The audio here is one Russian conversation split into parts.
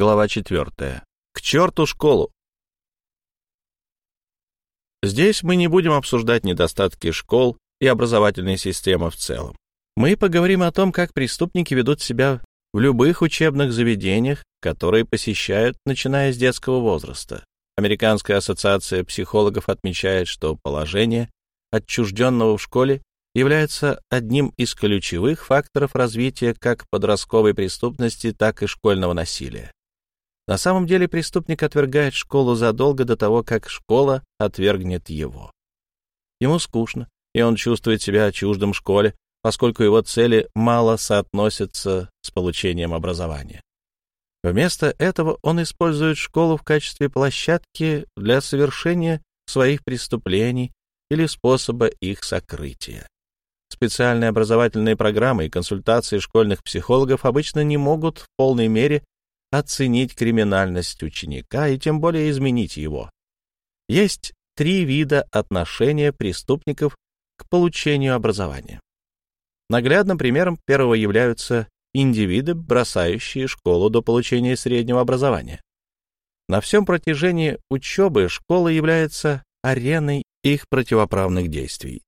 Глава 4. К черту школу! Здесь мы не будем обсуждать недостатки школ и образовательной системы в целом. Мы поговорим о том, как преступники ведут себя в любых учебных заведениях, которые посещают, начиная с детского возраста. Американская ассоциация психологов отмечает, что положение отчужденного в школе является одним из ключевых факторов развития как подростковой преступности, так и школьного насилия. На самом деле преступник отвергает школу задолго до того, как школа отвергнет его. Ему скучно, и он чувствует себя чуждым школе, поскольку его цели мало соотносятся с получением образования. Вместо этого он использует школу в качестве площадки для совершения своих преступлений или способа их сокрытия. Специальные образовательные программы и консультации школьных психологов обычно не могут в полной мере оценить криминальность ученика и тем более изменить его. Есть три вида отношения преступников к получению образования. Наглядным примером первого являются индивиды, бросающие школу до получения среднего образования. На всем протяжении учебы школа является ареной их противоправных действий.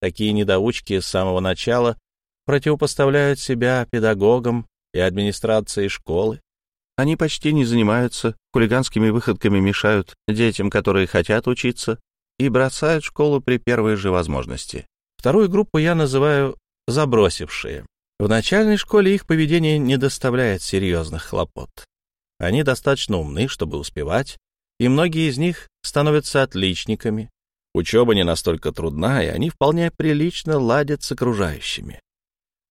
Такие недоучки с самого начала противопоставляют себя педагогам и администрации школы, они почти не занимаются, хулиганскими выходками мешают детям, которые хотят учиться, и бросают школу при первой же возможности. Вторую группу я называю «забросившие». В начальной школе их поведение не доставляет серьезных хлопот. Они достаточно умны, чтобы успевать, и многие из них становятся отличниками. Учеба не настолько трудна, и они вполне прилично ладят с окружающими.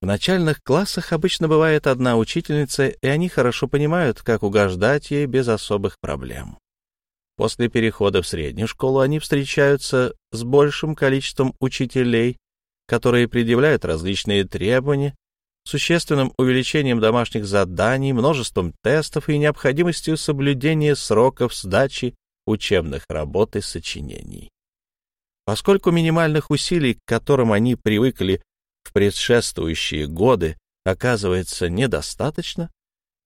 В начальных классах обычно бывает одна учительница, и они хорошо понимают, как угождать ей без особых проблем. После перехода в среднюю школу они встречаются с большим количеством учителей, которые предъявляют различные требования, существенным увеличением домашних заданий, множеством тестов и необходимостью соблюдения сроков сдачи учебных работ и сочинений. Поскольку минимальных усилий, к которым они привыкли в предшествующие годы оказывается недостаточно,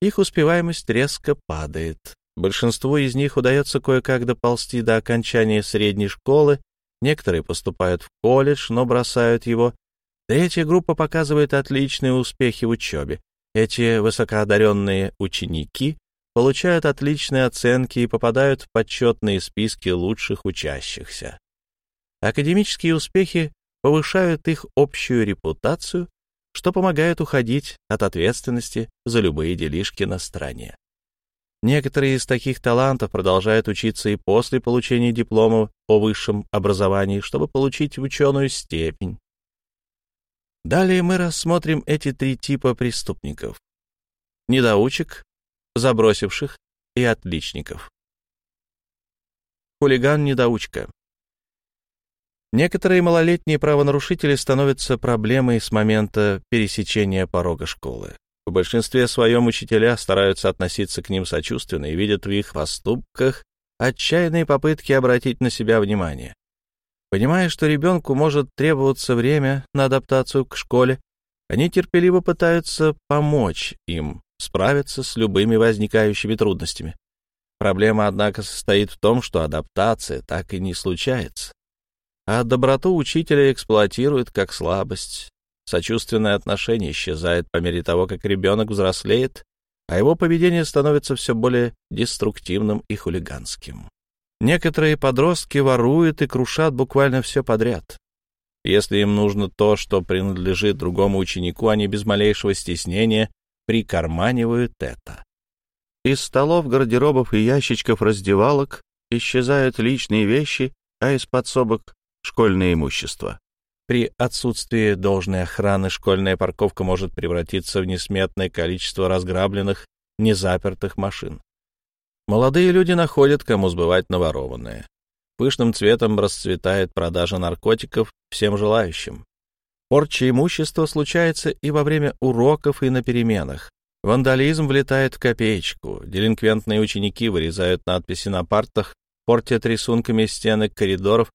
их успеваемость резко падает. Большинству из них удается кое-как доползти до окончания средней школы, некоторые поступают в колледж, но бросают его. Третья группа показывает отличные успехи в учебе. Эти высокоодаренные ученики получают отличные оценки и попадают в почетные списки лучших учащихся. Академические успехи повышают их общую репутацию, что помогает уходить от ответственности за любые делишки на стороне. Некоторые из таких талантов продолжают учиться и после получения диплома о высшем образовании, чтобы получить ученую степень. Далее мы рассмотрим эти три типа преступников. Недоучек, забросивших и отличников. Хулиган-недоучка. Некоторые малолетние правонарушители становятся проблемой с момента пересечения порога школы. В большинстве своем учителя стараются относиться к ним сочувственно и видят в их поступках отчаянные попытки обратить на себя внимание. Понимая, что ребенку может требоваться время на адаптацию к школе, они терпеливо пытаются помочь им справиться с любыми возникающими трудностями. Проблема, однако, состоит в том, что адаптация так и не случается а доброту учителя эксплуатируют как слабость. Сочувственное отношение исчезает по мере того, как ребенок взрослеет, а его поведение становится все более деструктивным и хулиганским. Некоторые подростки воруют и крушат буквально все подряд. Если им нужно то, что принадлежит другому ученику, они без малейшего стеснения прикарманивают это. Из столов, гардеробов и ящичков раздевалок исчезают личные вещи, а из подсобок школьное имущество. При отсутствии должной охраны школьная парковка может превратиться в несметное количество разграбленных, незапертых машин. Молодые люди находят, кому сбывать наворованное. Пышным цветом расцветает продажа наркотиков всем желающим. Порча имущества случается и во время уроков, и на переменах. Вандализм влетает в копеечку. Делинквентные ученики вырезают надписи на партах, портят рисунками стены коридоров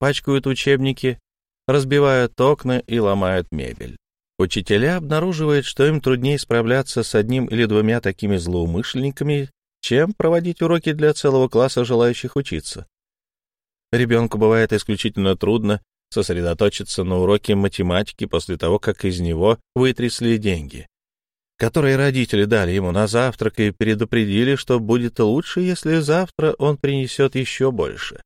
пачкают учебники, разбивают окна и ломают мебель. Учителя обнаруживают, что им труднее справляться с одним или двумя такими злоумышленниками, чем проводить уроки для целого класса желающих учиться. Ребенку бывает исключительно трудно сосредоточиться на уроке математики после того, как из него вытрясли деньги, которые родители дали ему на завтрак и предупредили, что будет лучше, если завтра он принесет еще больше.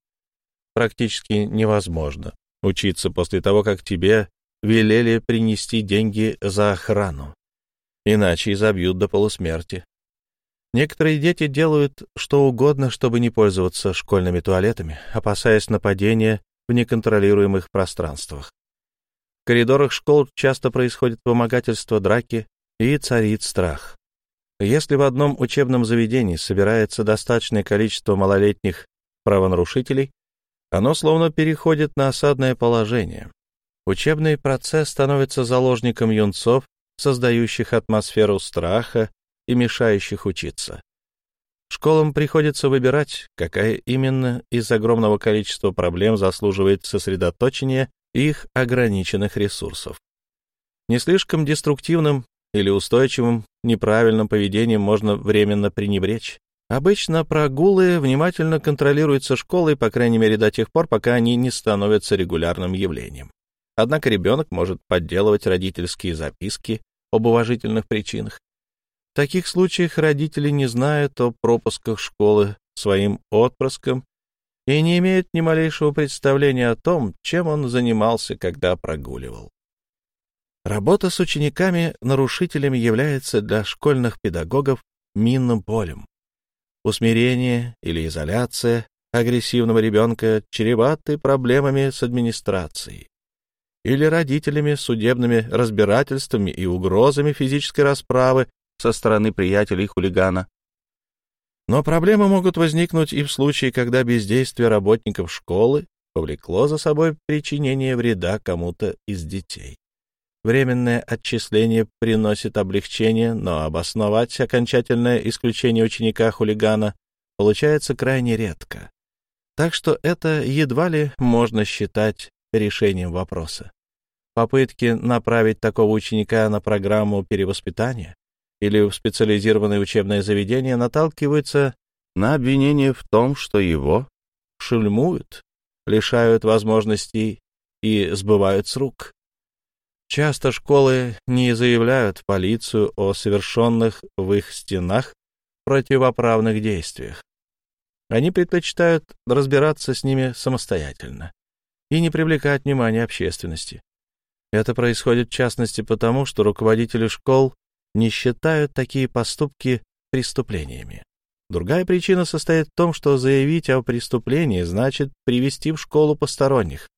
Практически невозможно учиться после того, как тебе велели принести деньги за охрану. Иначе изобьют до полусмерти. Некоторые дети делают что угодно, чтобы не пользоваться школьными туалетами, опасаясь нападения в неконтролируемых пространствах. В коридорах школ часто происходит вымогательство, драки и царит страх. Если в одном учебном заведении собирается достаточное количество малолетних правонарушителей, оно словно переходит на осадное положение. Учебный процесс становится заложником юнцов, создающих атмосферу страха и мешающих учиться. Школам приходится выбирать, какая именно из огромного количества проблем заслуживает сосредоточения их ограниченных ресурсов. Не слишком деструктивным или устойчивым неправильным поведением можно временно пренебречь. Обычно прогулы внимательно контролируются школой, по крайней мере до тех пор, пока они не становятся регулярным явлением. Однако ребенок может подделывать родительские записки об уважительных причинах. В таких случаях родители не знают о пропусках школы своим отпрыском и не имеют ни малейшего представления о том, чем он занимался, когда прогуливал. Работа с учениками-нарушителями является для школьных педагогов минным полем. Усмирение или изоляция агрессивного ребенка чреваты проблемами с администрацией или родителями, судебными разбирательствами и угрозами физической расправы со стороны приятелей хулигана. Но проблемы могут возникнуть и в случае, когда бездействие работников школы повлекло за собой причинение вреда кому-то из детей. Временное отчисление приносит облегчение, но обосновать окончательное исключение ученика-хулигана получается крайне редко. Так что это едва ли можно считать решением вопроса. Попытки направить такого ученика на программу перевоспитания или в специализированное учебное заведение наталкиваются на обвинение в том, что его шельмуют, лишают возможностей и сбывают с рук. Часто школы не заявляют в полицию о совершенных в их стенах противоправных действиях. Они предпочитают разбираться с ними самостоятельно и не привлекать внимания общественности. Это происходит в частности потому, что руководители школ не считают такие поступки преступлениями. Другая причина состоит в том, что заявить о преступлении значит привести в школу посторонних,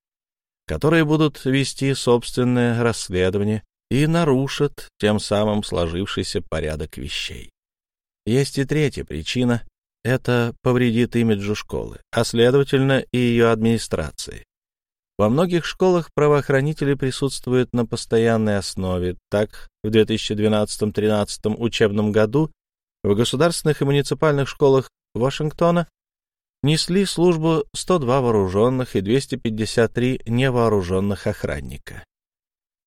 которые будут вести собственное расследование и нарушат тем самым сложившийся порядок вещей. Есть и третья причина — это повредит имиджу школы, а следовательно и ее администрации. Во многих школах правоохранители присутствуют на постоянной основе. Так, в 2012-2013 учебном году в государственных и муниципальных школах Вашингтона несли службу 102 вооруженных и 253 невооруженных охранника.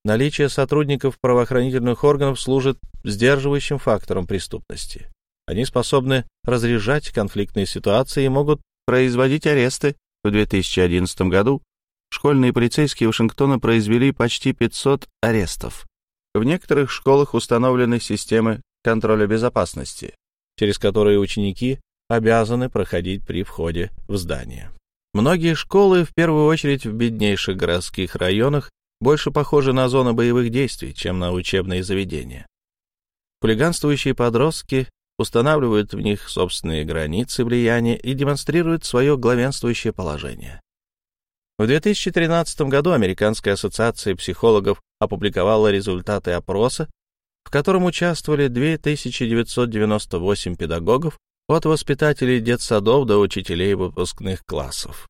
Наличие сотрудников правоохранительных органов служит сдерживающим фактором преступности. Они способны разряжать конфликтные ситуации и могут производить аресты. В 2011 году школьные полицейские Вашингтона произвели почти 500 арестов. В некоторых школах установлены системы контроля безопасности, через которые ученики обязаны проходить при входе в здание. Многие школы, в первую очередь в беднейших городских районах, больше похожи на зоны боевых действий, чем на учебные заведения. Хулиганствующие подростки устанавливают в них собственные границы влияния и демонстрируют свое главенствующее положение. В 2013 году Американская ассоциация психологов опубликовала результаты опроса, в котором участвовали 2998 педагогов от воспитателей детсадов до учителей выпускных классов.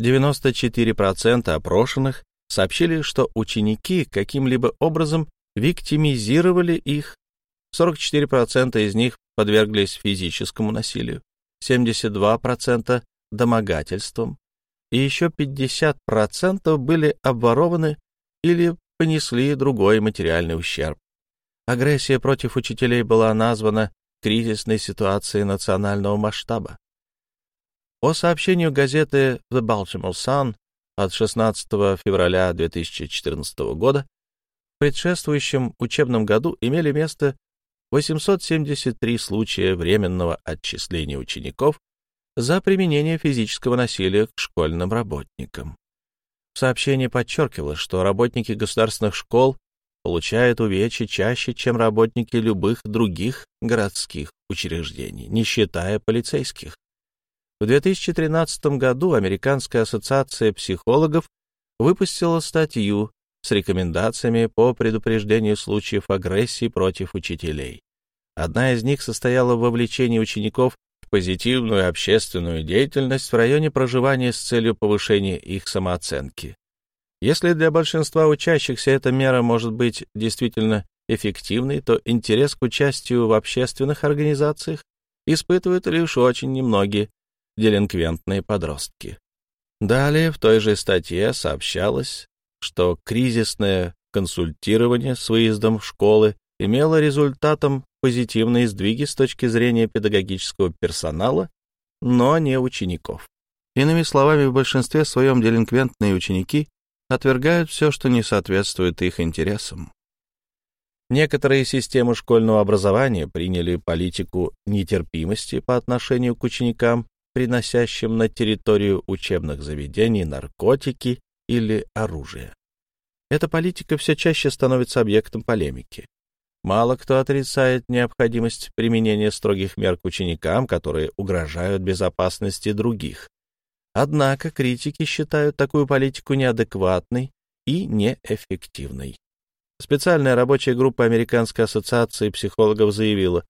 94% опрошенных сообщили, что ученики каким-либо образом виктимизировали их, 44% из них подверглись физическому насилию, 72% домогательствам, и еще 50% были обворованы или понесли другой материальный ущерб. Агрессия против учителей была названа кризисной ситуацией национального масштаба. По сообщению газеты The Baltimore Sun от 16 февраля 2014 года в предшествующем учебном году имели место 873 случая временного отчисления учеников за применение физического насилия к школьным работникам. В сообщении подчеркивалось, что работники государственных школ получают увечья чаще, чем работники любых других городских учреждений, не считая полицейских. В 2013 году Американская ассоциация психологов выпустила статью с рекомендациями по предупреждению случаев агрессии против учителей. Одна из них состояла в вовлечении учеников в позитивную общественную деятельность в районе проживания с целью повышения их самооценки. Если для большинства учащихся эта мера может быть действительно эффективной, то интерес к участию в общественных организациях испытывают лишь очень немногие, делинквентные подростки. Далее в той же статье сообщалось, что кризисное консультирование с выездом в школы имело результатом позитивные сдвиги с точки зрения педагогического персонала, но не учеников. Иными словами, в большинстве своем делинквентные ученики отвергают все, что не соответствует их интересам. Некоторые системы школьного образования приняли политику нетерпимости по отношению к ученикам приносящим на территорию учебных заведений наркотики или оружие. Эта политика все чаще становится объектом полемики. Мало кто отрицает необходимость применения строгих мер к ученикам, которые угрожают безопасности других. Однако критики считают такую политику неадекватной и неэффективной. Специальная рабочая группа Американской ассоциации психологов заявила,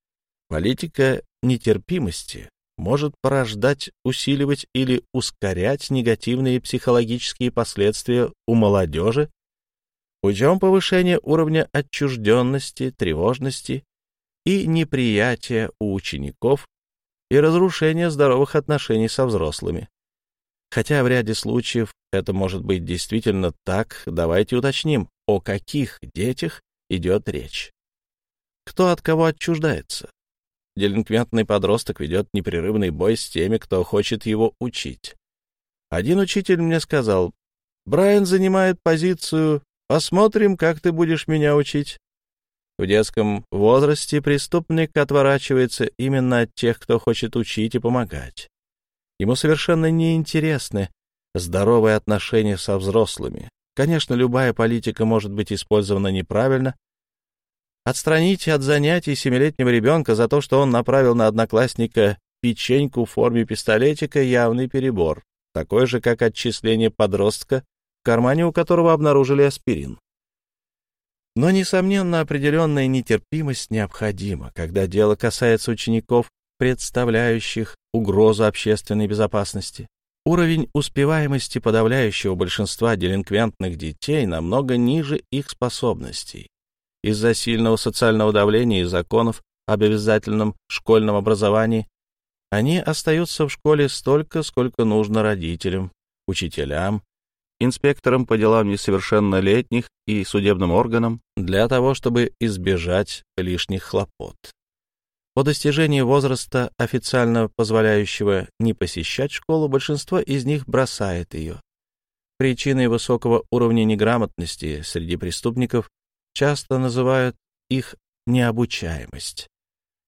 политика нетерпимости может порождать, усиливать или ускорять негативные психологические последствия у молодежи путем повышения уровня отчужденности, тревожности и неприятия у учеников и разрушения здоровых отношений со взрослыми. Хотя в ряде случаев это может быть действительно так, давайте уточним, о каких детях идет речь. Кто от кого отчуждается? Делинквентный подросток ведет непрерывный бой с теми, кто хочет его учить. Один учитель мне сказал, «Брайан занимает позицию «посмотрим, как ты будешь меня учить». В детском возрасте преступник отворачивается именно от тех, кто хочет учить и помогать. Ему совершенно неинтересны здоровые отношения со взрослыми. Конечно, любая политика может быть использована неправильно, Отстранить от занятий семилетнего ребенка за то, что он направил на одноклассника печеньку в форме пистолетика, явный перебор, такой же, как отчисление подростка, в кармане у которого обнаружили аспирин. Но, несомненно, определенная нетерпимость необходима, когда дело касается учеников, представляющих угрозу общественной безопасности. Уровень успеваемости подавляющего большинства делинквентных детей намного ниже их способностей. Из-за сильного социального давления и законов об обязательном школьном образовании они остаются в школе столько, сколько нужно родителям, учителям, инспекторам по делам несовершеннолетних и судебным органам для того, чтобы избежать лишних хлопот. По достижении возраста, официально позволяющего не посещать школу, большинство из них бросает ее. Причиной высокого уровня неграмотности среди преступников часто называют их необучаемость.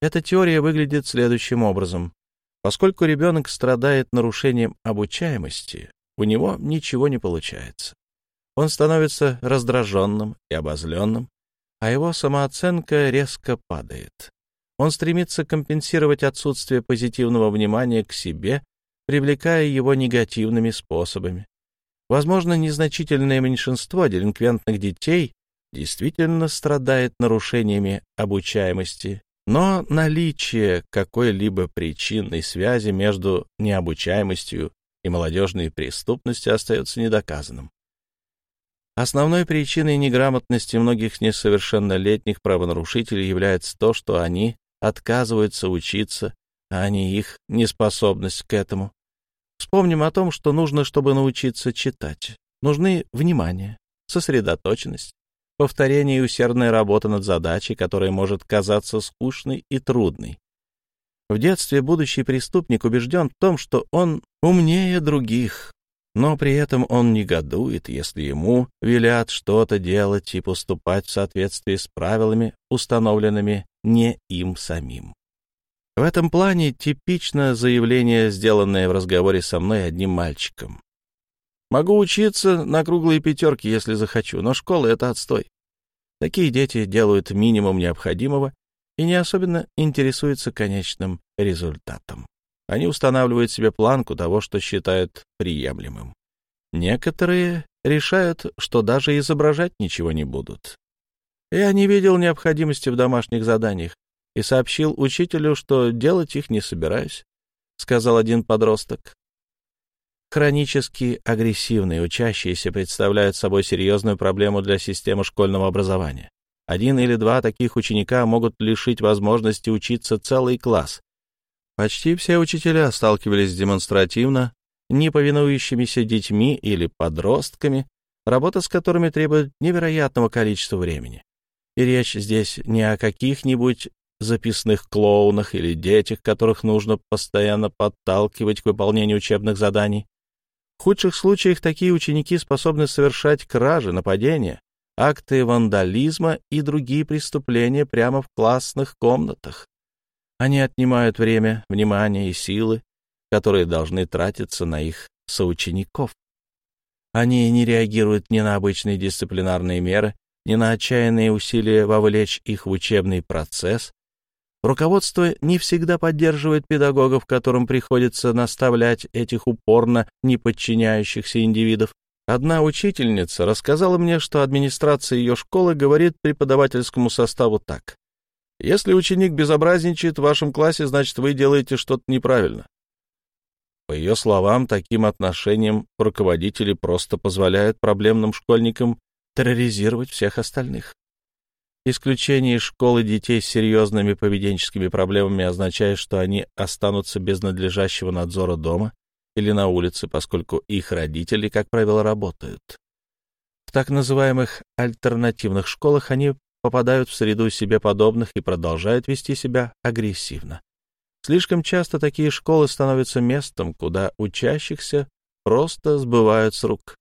Эта теория выглядит следующим образом. Поскольку ребенок страдает нарушением обучаемости, у него ничего не получается. Он становится раздраженным и обозленным, а его самооценка резко падает. Он стремится компенсировать отсутствие позитивного внимания к себе, привлекая его негативными способами. Возможно, незначительное меньшинство делинквентных детей действительно страдает нарушениями обучаемости, но наличие какой-либо причинной связи между необучаемостью и молодежной преступностью остается недоказанным. Основной причиной неграмотности многих несовершеннолетних правонарушителей является то, что они отказываются учиться, а не их неспособность к этому. Вспомним о том, что нужно, чтобы научиться читать. Нужны внимание, сосредоточенность, повторение и усердная работа над задачей, которая может казаться скучной и трудной. В детстве будущий преступник убежден в том, что он умнее других, но при этом он негодует, если ему велят что-то делать и поступать в соответствии с правилами, установленными не им самим. В этом плане типично заявление, сделанное в разговоре со мной одним мальчиком. «Могу учиться на круглые пятерки, если захочу, но школа — это отстой». Такие дети делают минимум необходимого и не особенно интересуются конечным результатом. Они устанавливают себе планку того, что считают приемлемым. Некоторые решают, что даже изображать ничего не будут. Я не видел необходимости в домашних заданиях и сообщил учителю, что делать их не собираюсь, — сказал один подросток. Хронически агрессивные учащиеся представляют собой серьезную проблему для системы школьного образования. Один или два таких ученика могут лишить возможности учиться целый класс, Почти все учителя сталкивались демонстративно, неповинующимися детьми или подростками, работа с которыми требует невероятного количества времени. И речь здесь не о каких-нибудь записных клоунах или детях, которых нужно постоянно подталкивать к выполнению учебных заданий. В худших случаях такие ученики способны совершать кражи, нападения, акты вандализма и другие преступления прямо в классных комнатах. Они отнимают время, внимание и силы, которые должны тратиться на их соучеников. Они не реагируют ни на обычные дисциплинарные меры, ни на отчаянные усилия вовлечь их в учебный процесс. Руководство не всегда поддерживает педагогов, которым приходится наставлять этих упорно не подчиняющихся индивидов. Одна учительница рассказала мне, что администрация ее школы говорит преподавательскому составу так. Если ученик безобразничает в вашем классе, значит, вы делаете что-то неправильно. По ее словам, таким отношением руководители просто позволяют проблемным школьникам терроризировать всех остальных. Исключение из школы детей с серьезными поведенческими проблемами означает, что они останутся без надлежащего надзора дома или на улице, поскольку их родители, как правило, работают. В так называемых альтернативных школах они попадают в среду себе подобных и продолжают вести себя агрессивно. Слишком часто такие школы становятся местом, куда учащихся просто сбывают с рук.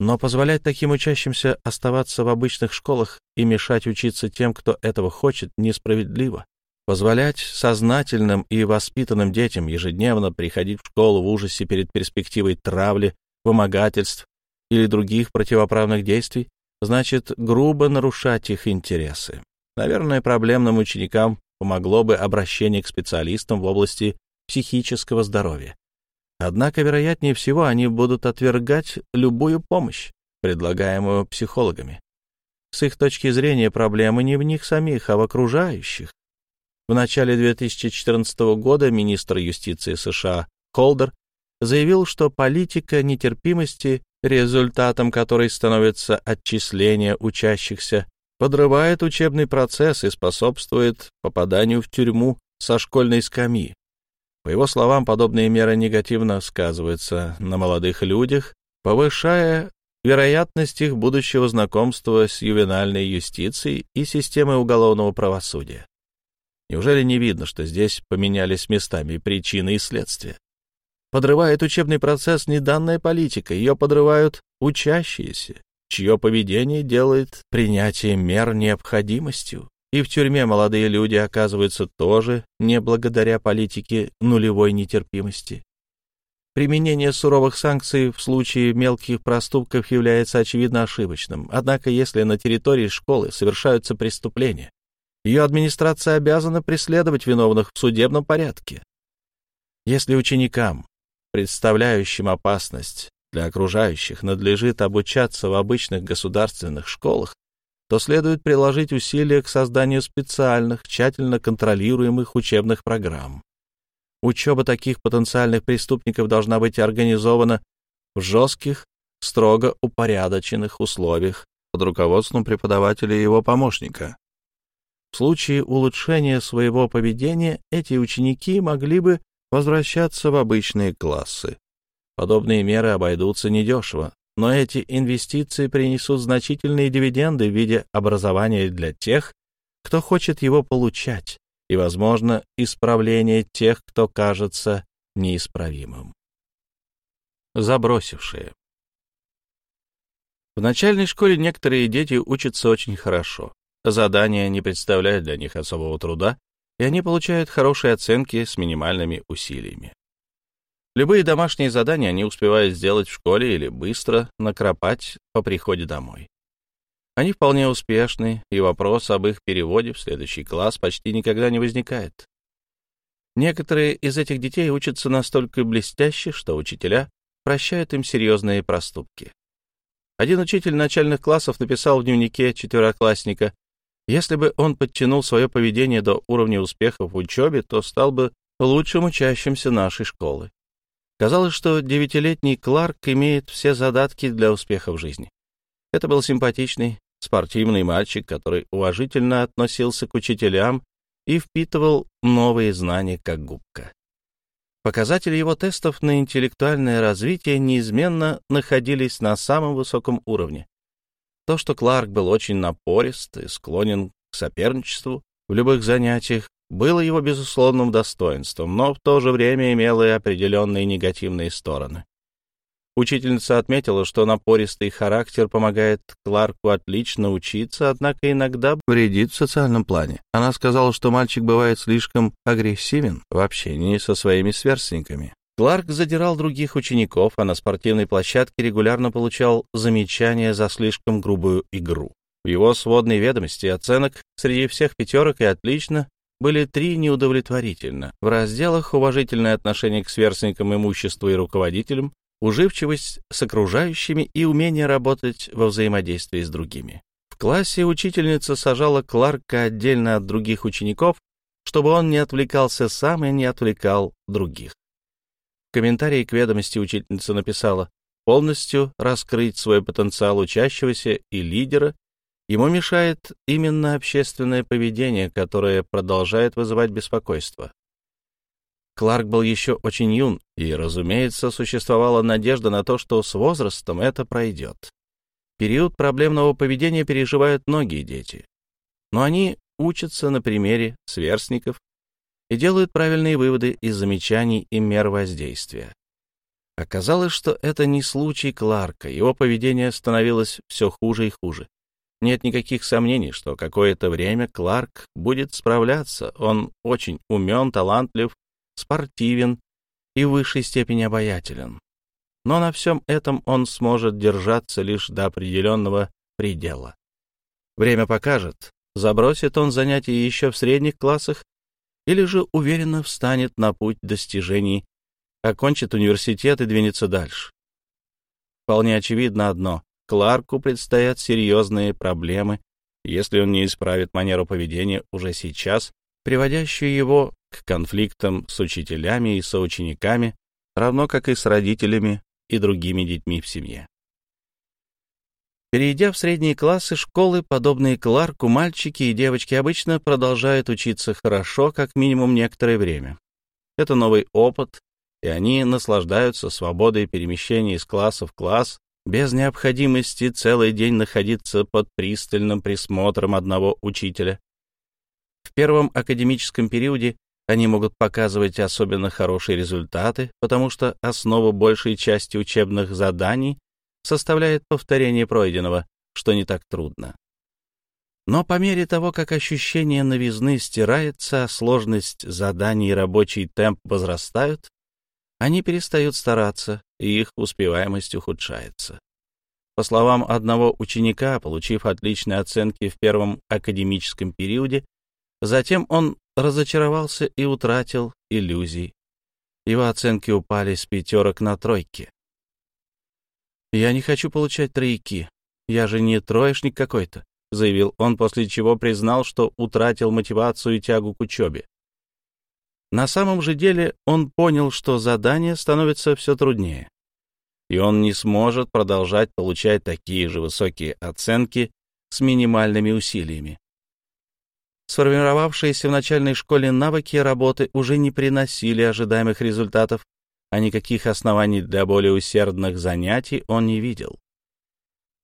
Но позволять таким учащимся оставаться в обычных школах и мешать учиться тем, кто этого хочет, несправедливо. Позволять сознательным и воспитанным детям ежедневно приходить в школу в ужасе перед перспективой травли, вымогательств или других противоправных действий значит грубо нарушать их интересы. Наверное, проблемным ученикам помогло бы обращение к специалистам в области психического здоровья. Однако, вероятнее всего, они будут отвергать любую помощь, предлагаемую психологами. С их точки зрения проблемы не в них самих, а в окружающих. В начале 2014 года министр юстиции США Холдер заявил, что политика нетерпимости результатом которой становится отчисление учащихся, подрывает учебный процесс и способствует попаданию в тюрьму со школьной скамьи. По его словам, подобные меры негативно сказываются на молодых людях, повышая вероятность их будущего знакомства с ювенальной юстицией и системой уголовного правосудия. Неужели не видно, что здесь поменялись местами причины и следствия? Подрывает учебный процесс не данная политика, ее подрывают учащиеся, чье поведение делает принятие мер необходимостью. И в тюрьме молодые люди оказываются тоже не благодаря политике нулевой нетерпимости. Применение суровых санкций в случае мелких проступков является очевидно ошибочным. Однако, если на территории школы совершаются преступления, ее администрация обязана преследовать виновных в судебном порядке. Если ученикам представляющим опасность для окружающих, надлежит обучаться в обычных государственных школах, то следует приложить усилия к созданию специальных, тщательно контролируемых учебных программ. Учеба таких потенциальных преступников должна быть организована в жестких, строго упорядоченных условиях под руководством преподавателя и его помощника. В случае улучшения своего поведения эти ученики могли бы возвращаться в обычные классы. Подобные меры обойдутся недешево, но эти инвестиции принесут значительные дивиденды в виде образования для тех, кто хочет его получать, и, возможно, исправления тех, кто кажется неисправимым. Забросившие. В начальной школе некоторые дети учатся очень хорошо. Задания не представляют для них особого труда, и они получают хорошие оценки с минимальными усилиями. Любые домашние задания они успевают сделать в школе или быстро накропать по приходе домой. Они вполне успешны, и вопрос об их переводе в следующий класс почти никогда не возникает. Некоторые из этих детей учатся настолько блестяще, что учителя прощают им серьезные проступки. Один учитель начальных классов написал в дневнике четвероклассника, если бы он подтянул свое поведение до уровня успехов в учебе, то стал бы лучшим учащимся нашей школы. Казалось, что девятилетний Кларк имеет все задатки для успеха в жизни. Это был симпатичный, спортивный мальчик, который уважительно относился к учителям и впитывал новые знания как губка. Показатели его тестов на интеллектуальное развитие неизменно находились на самом высоком уровне. То, что Кларк был очень напорист и склонен к соперничеству в любых занятиях, было его безусловным достоинством, но в то же время имело и определенные негативные стороны. Учительница отметила, что напористый характер помогает Кларку отлично учиться, однако иногда вредит в социальном плане. Она сказала, что мальчик бывает слишком агрессивен в общении со своими сверстниками. Кларк задирал других учеников, а на спортивной площадке регулярно получал замечания за слишком грубую игру. В его сводной ведомости оценок среди всех пятерок и отлично были три неудовлетворительно. В разделах «Уважительное отношение к сверстникам, имуществу и руководителям», «Уживчивость с окружающими» и «Умение работать во взаимодействии с другими». В классе учительница сажала Кларка отдельно от других учеников, чтобы он не отвлекался сам и не отвлекал других. Комментарии к ведомости учительница написала «Полностью раскрыть свой потенциал учащегося и лидера Ему мешает именно общественное поведение, которое продолжает вызывать беспокойство. Кларк был еще очень юн, и, разумеется, существовала надежда на то, что с возрастом это пройдет. Период проблемного поведения переживают многие дети. Но они учатся на примере сверстников и делают правильные выводы из замечаний и мер воздействия. Оказалось, что это не случай Кларка, его поведение становилось все хуже и хуже. Нет никаких сомнений, что какое-то время Кларк будет справляться. Он очень умен, талантлив, спортивен и в высшей степени обаятелен. Но на всем этом он сможет держаться лишь до определенного предела. Время покажет, забросит он занятия еще в средних классах или же уверенно встанет на путь достижений, окончит университет и двинется дальше. Вполне очевидно одно Кларку предстоят серьезные проблемы, если он не исправит манеру поведения уже сейчас, приводящую его к конфликтам с учителями и соучениками, равно как и с родителями и другими детьми в семье. Перейдя в средние классы школы, подобные Кларку, мальчики и девочки обычно продолжают учиться хорошо, как минимум некоторое время. Это новый опыт, и они наслаждаются свободой перемещения из класса в класс, без необходимости целый день находиться под пристальным присмотром одного учителя. В первом академическом периоде они могут показывать особенно хорошие результаты, потому что основа большей части учебных заданий составляет повторение пройденного, что не так трудно. Но по мере того, как ощущение новизны стирается, а сложность заданий и рабочий темп возрастают, они перестают стараться, и их успеваемость ухудшается. По словам одного ученика, получив отличные оценки в первом академическом периоде, затем он разочаровался и утратил иллюзий. Его оценки упали с пятерок на тройки. «Я не хочу получать тройки. Я же не троечник какой-то», — заявил он, после чего признал, что утратил мотивацию и тягу к учебе. На самом же деле он понял, что задание становится все труднее, и он не сможет продолжать получать такие же высокие оценки с минимальными усилиями. Сформировавшиеся в начальной школе навыки работы уже не приносили ожидаемых результатов, а никаких оснований для более усердных занятий он не видел.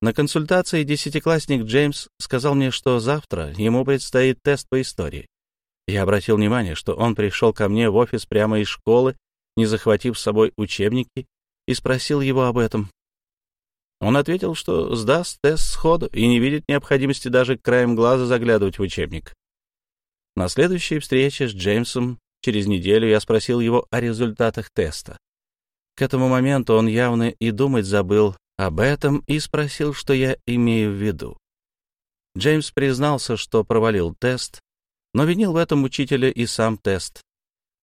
На консультации десятиклассник Джеймс сказал мне, что завтра ему предстоит тест по истории. Я обратил внимание, что он пришел ко мне в офис прямо из школы, не захватив с собой учебники, и спросил его об этом. Он ответил, что сдаст тест сходу и не видит необходимости даже краем глаза заглядывать в учебник. На следующей встрече с Джеймсом через неделю я спросил его о результатах теста. К этому моменту он явно и думать забыл об этом и спросил, что я имею в виду. Джеймс признался, что провалил тест, но винил в этом учителя и сам тест.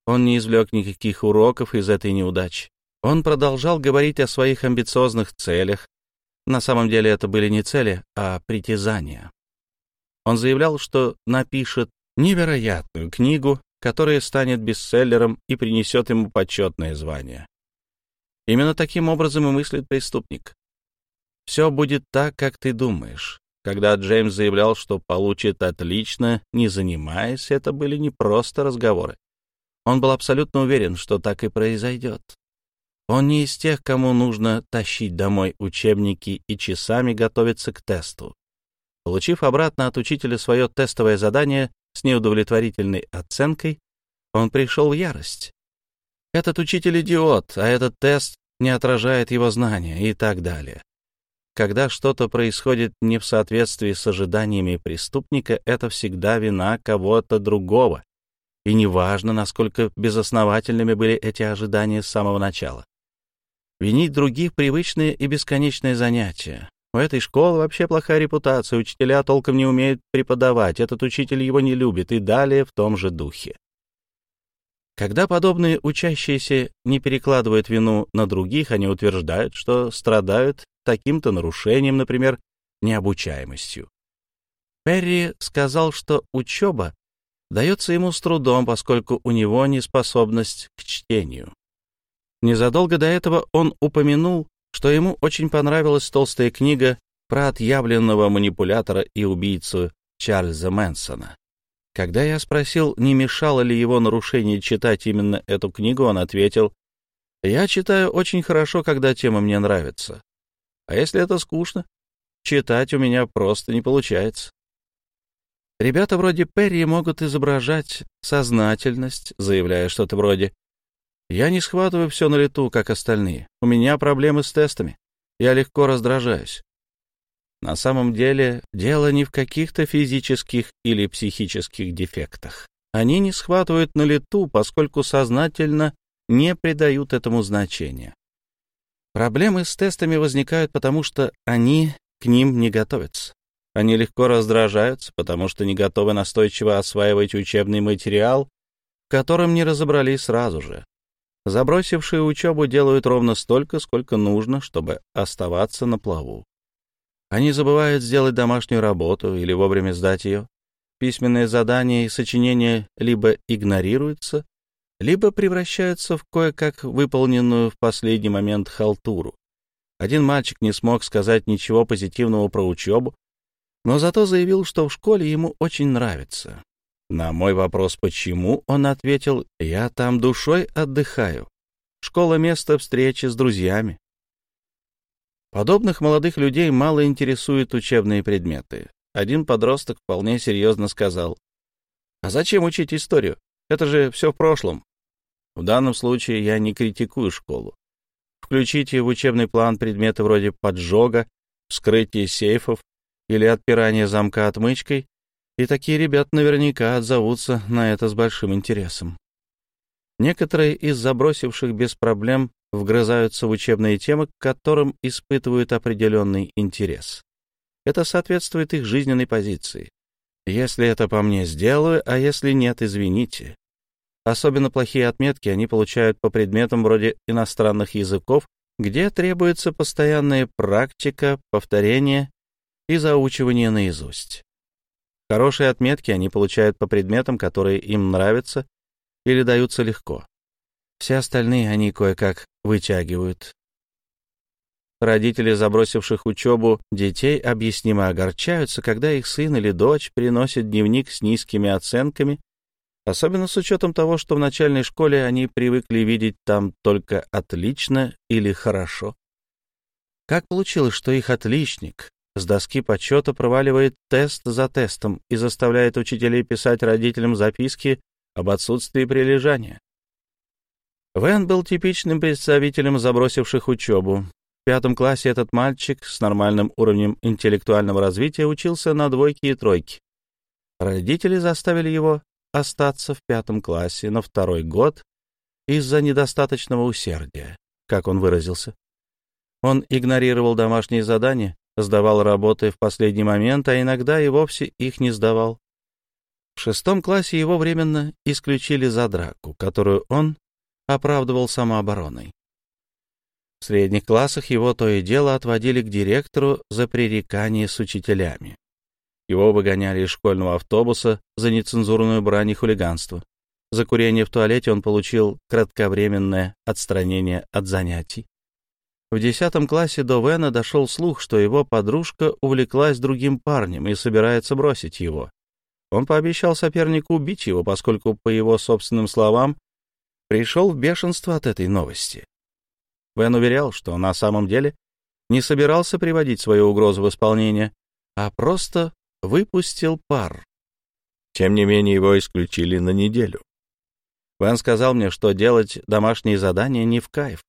Он не извлек никаких уроков из этой неудачи. Он продолжал говорить о своих амбициозных целях, на самом деле это были не цели, а притязания. Он заявлял, что напишет невероятную книгу, которая станет бестселлером и принесет ему почетное звание. Именно таким образом и мыслит преступник. Все будет так, как ты думаешь. Когда Джеймс заявлял, что получит отлично, не занимаясь, это были не просто разговоры. Он был абсолютно уверен, что так и произойдет. Он не из тех, кому нужно тащить домой учебники и часами готовиться к тесту. Получив обратно от учителя свое тестовое задание с неудовлетворительной оценкой, он пришел в ярость. Этот учитель идиот, а этот тест не отражает его знания и так далее. Когда что-то происходит не в соответствии с ожиданиями преступника, это всегда вина кого-то другого. И неважно, насколько безосновательными были эти ожидания с самого начала. Винить других — привычное и бесконечное занятие. У этой школы вообще плохая репутация, учителя толком не умеют преподавать, этот учитель его не любит, и далее в том же духе. Когда подобные учащиеся не перекладывают вину на других, они утверждают, что страдают таким-то нарушением, например, необучаемостью. Перри сказал, что учеба дается ему с трудом, поскольку у него неспособность к чтению. Незадолго до этого он упомянул, что ему очень понравилась толстая книга про отъявленного манипулятора и убийцу Чарльза Мэнсона. Когда я спросил, не мешало ли его нарушение читать именно эту книгу, он ответил, «Я читаю очень хорошо, когда тема мне нравится. А если это скучно, читать у меня просто не получается». Ребята вроде Перри могут изображать сознательность, заявляя что-то вроде я не схватываю все на лету, как остальные. У меня проблемы с тестами. Я легко раздражаюсь. На самом деле, дело не в каких-то физических или психических дефектах. Они не схватывают на лету, поскольку сознательно не придают этому значения. Проблемы с тестами возникают потому, что они к ним не готовятся. Они легко раздражаются, потому что не готовы настойчиво осваивать учебный материал, в котором не разобрались сразу же. Забросившие учебу делают ровно столько, сколько нужно, чтобы оставаться на плаву. Они забывают сделать домашнюю работу или вовремя сдать ее. Письменные задания и сочинения либо игнорируются, либо превращаются в кое-как выполненную в последний момент халтуру. Один мальчик не смог сказать ничего позитивного про учебу, но зато заявил, что в школе ему очень нравится. На мой вопрос «почему?» он ответил «я там душой отдыхаю. Школа — место встречи с друзьями». Подобных молодых людей мало интересуют учебные предметы. Один подросток вполне серьезно сказал «А зачем учить историю? Это же все в прошлом». В данном случае я не критикую школу. Включите в учебный план предметы вроде поджога, вскрытия сейфов или отпирания замка отмычкой, и такие ребят наверняка отзовутся на это с большим интересом. Некоторые из забросивших без проблем вгрызаются в учебные темы, к которым испытывают определенный интерес. Это соответствует их жизненной позиции. Если это по мне сделаю, а если нет, извините. Особенно плохие отметки они получают по предметам вроде иностранных языков, где требуется постоянная практика, повторение и заучивание наизусть. Хорошие отметки они получают по предметам, которые им нравятся или даются легко. Все остальные они кое-как вытягивают. Родители, забросивших учебу детей, объяснимо огорчаются, когда их сын или дочь приносит дневник с низкими оценками, особенно с учетом того, что в начальной школе они привыкли видеть там только «отлично» или «хорошо». Как получилось, что их отличник с доски почета проваливает тест за тестом и заставляет учителей писать родителям записки об отсутствии прилежания? Вен был типичным представителем забросивших учебу. В пятом классе этот мальчик с нормальным уровнем интеллектуального развития учился на двойки и тройки. Родители заставили его остаться в пятом классе на второй год из-за недостаточного усердия, как он выразился. Он игнорировал домашние задания, сдавал работы в последний момент, а иногда и вовсе их не сдавал. В шестом классе его временно исключили за драку, которую он оправдывал самообороной. В средних классах его то и дело отводили к директору за пререкание с учителями. Его выгоняли из школьного автобуса за нецензурную брань и хулиганство. За курение в туалете он получил кратковременное отстранение от занятий. В десятом классе до Вена дошел слух, что его подружка увлеклась другим парнем и собирается бросить его. Он пообещал сопернику убить его, поскольку, по его собственным словам, пришел в бешенство от этой новости. Вен уверял, что на самом деле не собирался приводить свою угрозу в исполнение, а просто выпустил пар. Тем не менее, его исключили на неделю. Вэн сказал мне, что делать домашние задания не в кайф.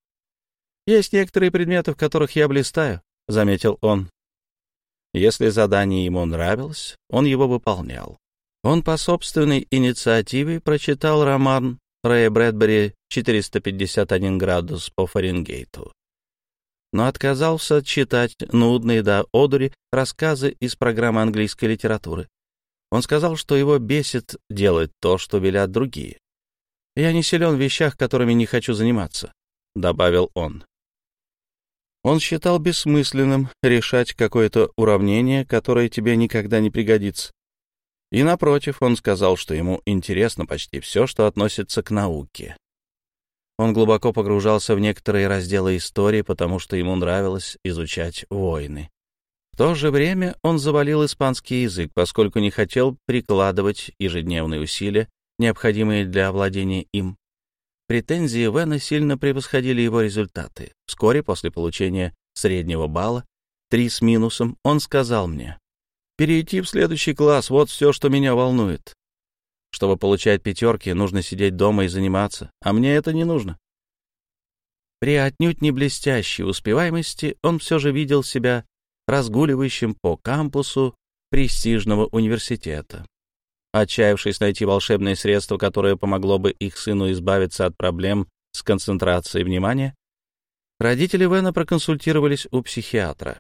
«Есть некоторые предметы, в которых я блистаю», — заметил он. Если задание ему нравилось, он его выполнял. Он по собственной инициативе прочитал роман Рэя Брэдбери «451 градус по Фаренгейту», но отказался читать нудные до одури рассказы из программы английской литературы. Он сказал, что его бесит делать то, что велят другие. «Я не силен в вещах, которыми не хочу заниматься», — добавил он. Он считал бессмысленным решать какое-то уравнение, которое тебе никогда не пригодится. И, напротив, он сказал, что ему интересно почти все, что относится к науке. Он глубоко погружался в некоторые разделы истории, потому что ему нравилось изучать войны. В то же время он завалил испанский язык, поскольку не хотел прикладывать ежедневные усилия, необходимые для овладения им. Претензии Вена сильно превосходили его результаты. Вскоре после получения среднего балла, три с минусом, он сказал мне, «Перейти в следующий класс — вот все, что меня волнует. Чтобы получать пятерки, нужно сидеть дома и заниматься, а мне это не нужно. При отнюдь не блестящей успеваемости он все же видел себя разгуливающим по кампусу престижного университета. Отчаявшись найти волшебное средство, которое помогло бы их сыну избавиться от проблем с концентрацией внимания, родители Вена проконсультировались у психиатра.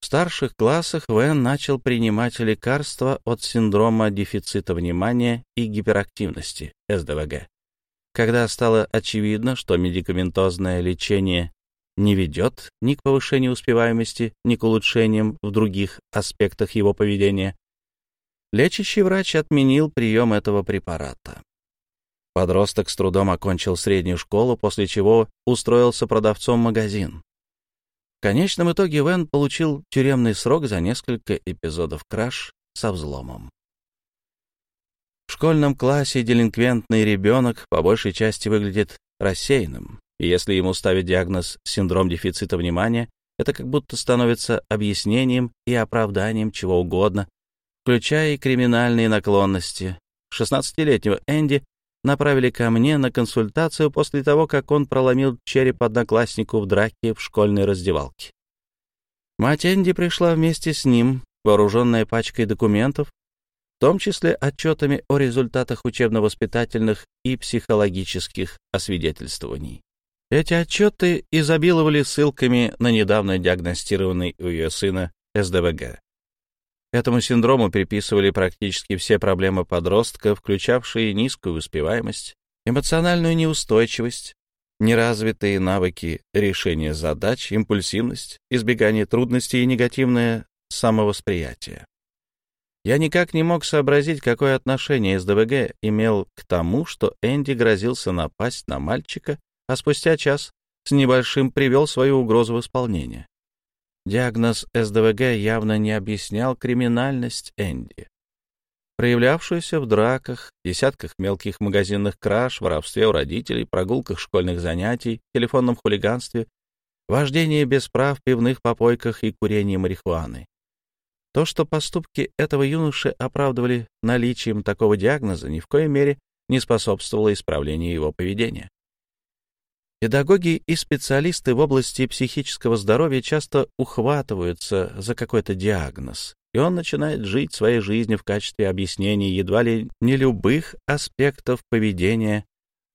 В старших классах Вэн начал принимать лекарства от синдрома дефицита внимания и гиперактивности, СДВГ. Когда стало очевидно, что медикаментозное лечение не ведет ни к повышению успеваемости, ни к улучшениям в других аспектах его поведения, лечащий врач отменил прием этого препарата. Подросток с трудом окончил среднюю школу, после чего устроился продавцом магазин. В конечном итоге Вен получил тюремный срок за несколько эпизодов краж со взломом. В школьном классе делинквентный ребенок по большей части выглядит рассеянным, и если ему ставят диагноз «синдром дефицита внимания», это как будто становится объяснением и оправданием чего угодно, включая и криминальные наклонности. 16-летнего Энди направили ко мне на консультацию после того, как он проломил череп однокласснику в драке в школьной раздевалке. Мать Энди пришла вместе с ним, вооруженная пачкой документов, в том числе отчетами о результатах учебно-воспитательных и психологических освидетельствований. Эти отчеты изобиловали ссылками на недавно диагностированный у ее сына СДВГ. Этому синдрому приписывали практически все проблемы подростка, включавшие низкую успеваемость, эмоциональную неустойчивость, неразвитые навыки решения задач, импульсивность, избегание трудностей и негативное самовосприятие. Я никак не мог сообразить, какое отношение СДВГ имел к тому, что Энди грозился напасть на мальчика, а спустя час с небольшим привел свою угрозу в исполнение. Диагноз СДВГ явно не объяснял криминальность Энди, проявлявшуюся в драках, десятках мелких магазинных краж, воровстве у родителей, прогулках школьных занятий, телефонном хулиганстве, вождение без прав, пивных попойках и курение марихуаны. То, что поступки этого юноши оправдывали наличием такого диагноза, ни в коей мере не способствовало исправлению его поведения. Педагоги и специалисты в области психического здоровья часто ухватываются за какой-то диагноз, и он начинает жить своей жизнью в качестве объяснения едва ли не любых аспектов поведения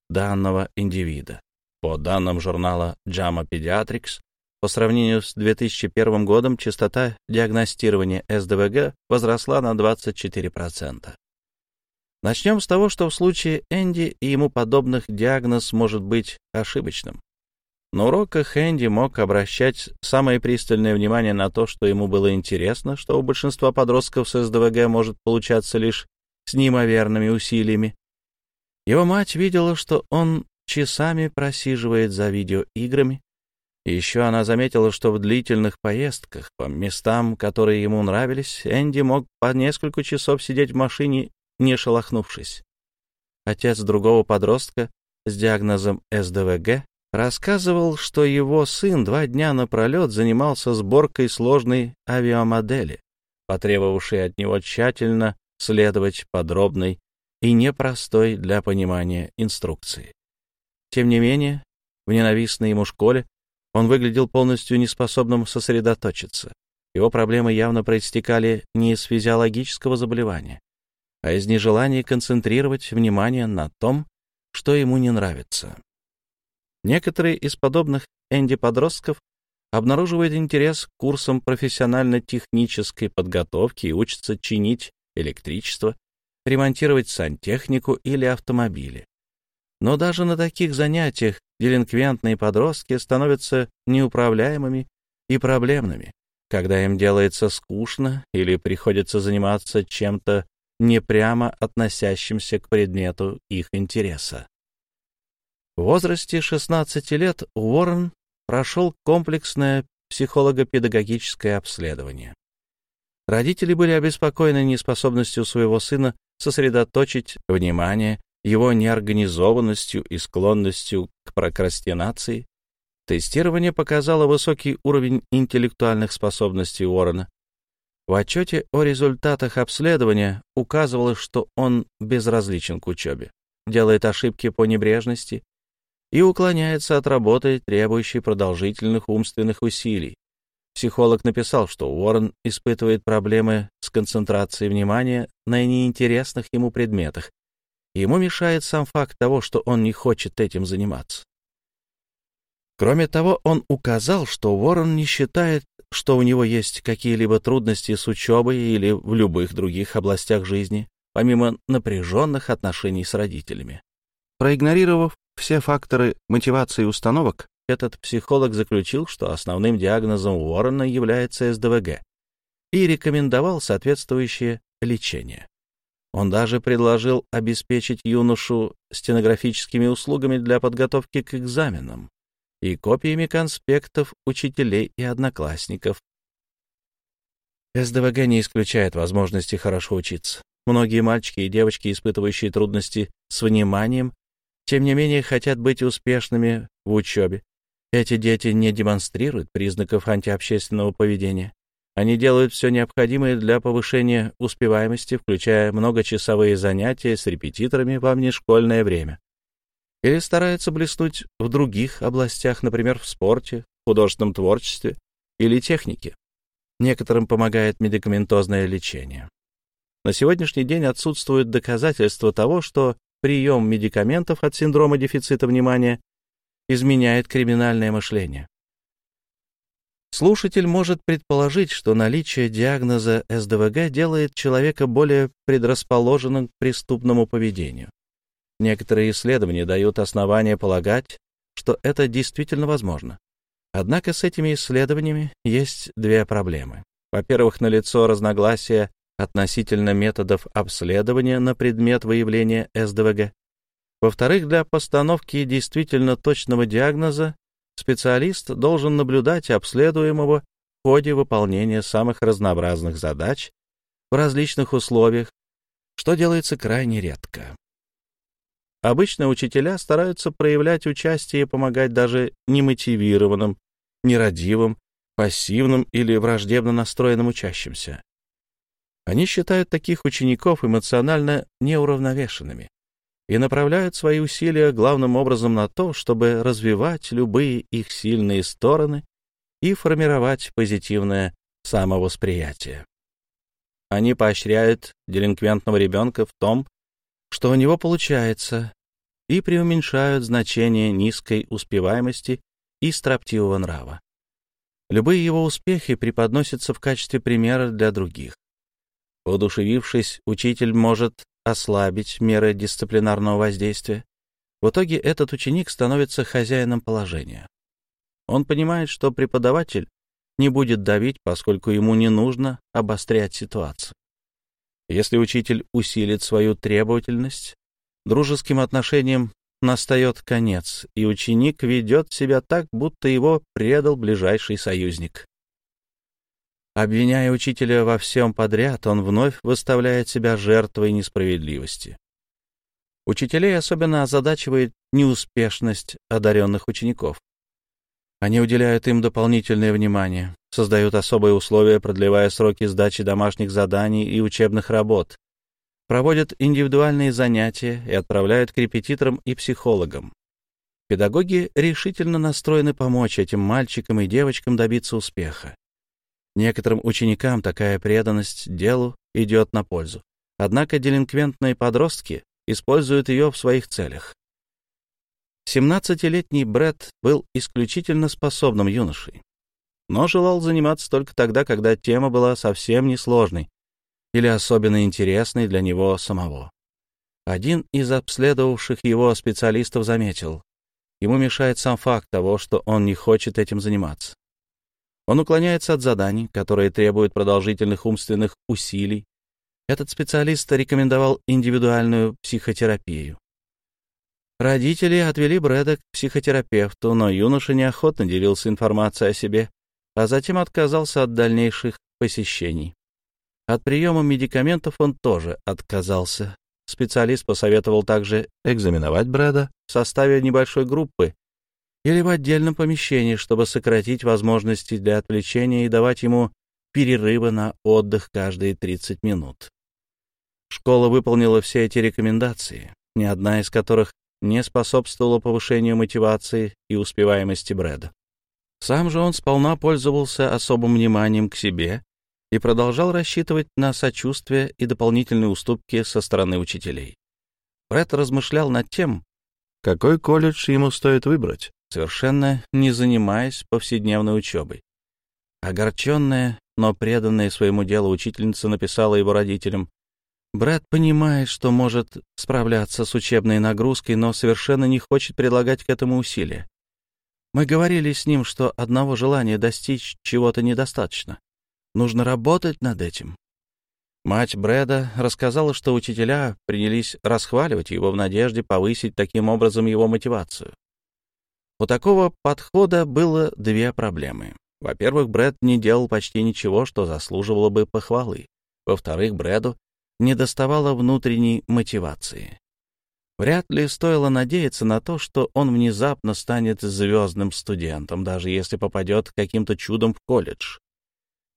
данного индивида. По данным журнала JAMA Pediatrics, по сравнению с 2001 годом частота диагностирования СДВГ возросла на 24%. Начнем с того, что в случае Энди и ему подобных диагноз может быть ошибочным. На уроках Энди мог обращать самое пристальное внимание на то, что ему было интересно, что у большинства подростков с СДВГ может получаться лишь с неимоверными усилиями. Его мать видела, что он часами просиживает за видеоиграми. Еще она заметила, что в длительных поездках по местам, которые ему нравились, Энди мог по несколько часов сидеть в машине не шелохнувшись. Отец другого подростка с диагнозом СДВГ рассказывал, что его сын два дня напролет занимался сборкой сложной авиамодели, потребовавшей от него тщательно следовать подробной и непростой для понимания инструкции. Тем не менее, в ненавистной ему школе он выглядел полностью неспособным сосредоточиться. Его проблемы явно проистекали не из физиологического заболевания, а из нежелания концентрировать внимание на том, что ему не нравится. Некоторые из подобных Энди-подростков обнаруживают интерес к курсам профессионально-технической подготовки и учатся чинить электричество, ремонтировать сантехнику или автомобили. Но даже на таких занятиях делинквентные подростки становятся неуправляемыми и проблемными, когда им делается скучно или приходится заниматься чем-то не прямо относящимся к предмету их интереса. В возрасте 16 лет Уоррен прошел комплексное психолого-педагогическое обследование. Родители были обеспокоены неспособностью своего сына сосредоточить внимание, его неорганизованностью и склонностью к прокрастинации. Тестирование показало высокий уровень интеллектуальных способностей Уоррена, в отчете о результатах обследования указывалось, что он безразличен к учебе, делает ошибки по небрежности и уклоняется от работы, требующей продолжительных умственных усилий. Психолог написал, что Уоррен испытывает проблемы с концентрацией внимания на неинтересных ему предметах. Ему мешает сам факт того, что он не хочет этим заниматься. Кроме того, он указал, что Уоррен не считает что у него есть какие-либо трудности с учебой или в любых других областях жизни, помимо напряженных отношений с родителями. Проигнорировав все факторы мотивации установок, этот психолог заключил, что основным диагнозом Уоррена является СДВГ и рекомендовал соответствующее лечение. Он даже предложил обеспечить юношу стенографическими услугами для подготовки к экзаменам и копиями конспектов учителей и одноклассников. СДВГ не исключает возможности хорошо учиться. Многие мальчики и девочки, испытывающие трудности с вниманием, тем не менее хотят быть успешными в учебе. Эти дети не демонстрируют признаков антиобщественного поведения. Они делают все необходимое для повышения успеваемости, включая многочасовые занятия с репетиторами во внешкольное время или старается блеснуть в других областях, например, в спорте, художественном творчестве или технике. Некоторым помогает медикаментозное лечение. На сегодняшний день отсутствуют доказательства того, что прием медикаментов от синдрома дефицита внимания изменяет криминальное мышление. Слушатель может предположить, что наличие диагноза СДВГ делает человека более предрасположенным к преступному поведению. Некоторые исследования дают основания полагать, что это действительно возможно. Однако с этими исследованиями есть две проблемы. Во-первых, налицо разногласия относительно методов обследования на предмет выявления СДВГ. Во-вторых, для постановки действительно точного диагноза специалист должен наблюдать обследуемого в ходе выполнения самых разнообразных задач в различных условиях, что делается крайне редко. Обычно учителя стараются проявлять участие и помогать даже немотивированным нерадивым, пассивным или враждебно настроенным учащимся. Они считают таких учеников эмоционально неуравновешенными и направляют свои усилия главным образом на то, чтобы развивать любые их сильные стороны и формировать позитивное самовосприятие. Они поощряют делинквентного ребенка в том, что у него получается, и преуменьшают значение низкой успеваемости и строптивого нрава. Любые его успехи преподносятся в качестве примера для других. Воодушевившись, учитель может ослабить меры дисциплинарного воздействия. В итоге этот ученик становится хозяином положения. Он понимает, что преподаватель не будет давить, поскольку ему не нужно обострять ситуацию. Если учитель усилит свою требовательность, дружеским отношениям настает конец, и ученик ведет себя так, будто его предал ближайший союзник. Обвиняя учителя во всем подряд, он вновь выставляет себя жертвой несправедливости. Учителей особенно озадачивает неуспешность одаренных учеников. Они уделяют им дополнительное внимание, создают особые условия, продлевая сроки сдачи домашних заданий и учебных работ, проводят индивидуальные занятия и отправляют к репетиторам и психологам. Педагоги решительно настроены помочь этим мальчикам и девочкам добиться успеха. Некоторым ученикам такая преданность делу идет на пользу. Однако делинквентные подростки используют ее в своих целях. 17-летний Бред был исключительно способным юношей, но желал заниматься только тогда, когда тема была совсем несложной, или особенно интересной для него самого. Один из обследовавших его специалистов заметил, ему мешает сам факт того, что он не хочет этим заниматься. Он уклоняется от заданий, которые требуют продолжительных умственных усилий. Этот специалист рекомендовал индивидуальную психотерапию. Родители отвели Брэда к психотерапевту, но юноша неохотно делился информацией о себе, а затем отказался от дальнейших посещений. От приема медикаментов он тоже отказался. Специалист посоветовал также экзаменовать Брэда в составе небольшой группы или в отдельном помещении, чтобы сократить возможности для отвлечения и давать ему перерывы на отдых каждые 30 минут. Школа выполнила все эти рекомендации, ни одна из которых не способствовала повышению мотивации и успеваемости Брэда. Сам же он сполна пользовался особым вниманием к себе и продолжал рассчитывать на сочувствие и дополнительные уступки со стороны учителей. Брэд размышлял над тем, какой колледж ему стоит выбрать, совершенно не занимаясь повседневной учебой. Огорченная, но преданная своему делу учительница написала его родителям, «Брэд понимает, что может справляться с учебной нагрузкой, но совершенно не хочет прилагать к этому усилия. Мы говорили с ним, что одного желания достичь чего-то недостаточно. Нужно работать над этим. Мать Брэда рассказала, что учителя принялись расхваливать его в надежде повысить таким образом его мотивацию. У такого подхода было две проблемы. Во-первых, Брэд не делал почти ничего, что заслуживало бы похвалы. Во-вторых, Брэду не доставало внутренней мотивации. Вряд ли стоило надеяться на то, что он внезапно станет звездным студентом, даже если попадет каким-то чудом в колледж.